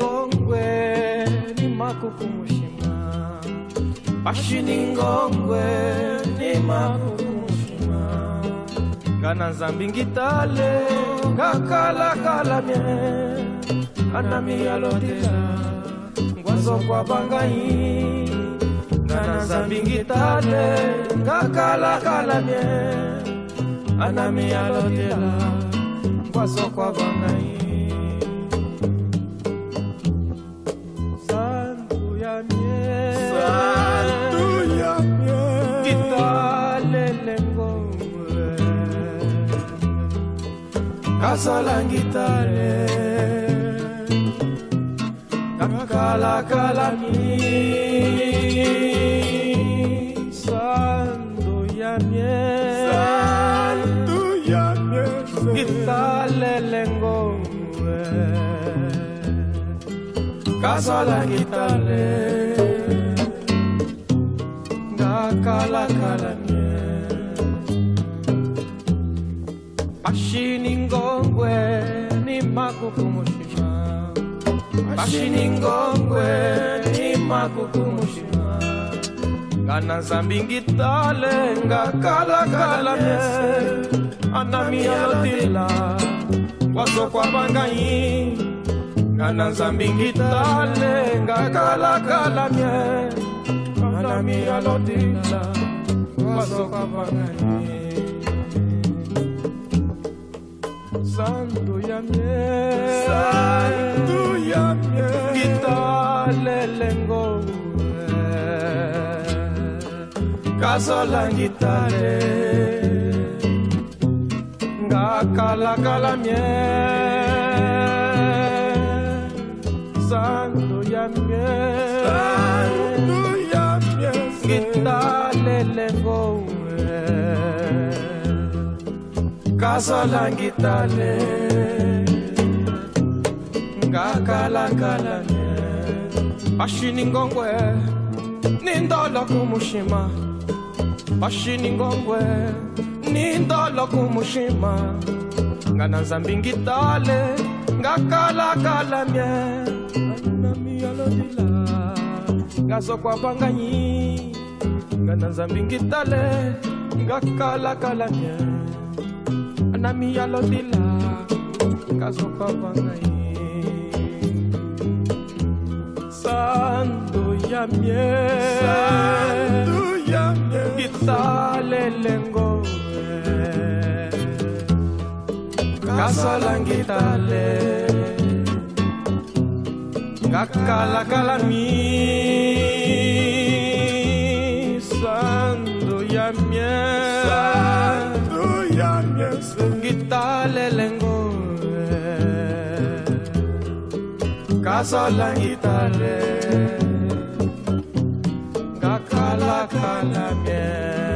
ningongwe ni makukumushima pashi ningongwe ni makukumushima ngana zambingi ngitale ngakala mie. Ngana miyalondela ngwazokwa bangai ngana zambingi ngitale ngakala mie. Ngana miyalondela ngwazokwa bangai kasalangitale nakalakalani sandu yamye sandu yamye gitale lengowe kasalangitale nakalakalani ashiningo ngongwe ni makukumushima bashiningongwe ni makukumushima ngana nzambi ngitale ngakalakala mie anamiyalotila wazokwa bangai ngana nzambi ngitale ngakalakala mie anamiyalotila wazokwa bangai santo ya mie Santu ya mie. ngitalelengo kasola ngitale ngakalakala mie santo kasola ngitale ngakalakala mie bashiningongwe nindolo kumushima. Bashiningongwe nindolo kumushima. Ngana nzambi ngitale ngakalakala mie anamiyalodila ngazokwa banganyi ngana nzambi ngitale ngakalakala mie anamiyalodila ngazokwa banganyi santo ya mie Santu ya mie. ngitalelengo kasala ngitale ngakalakala mi kasala ngitale ngakalakala mie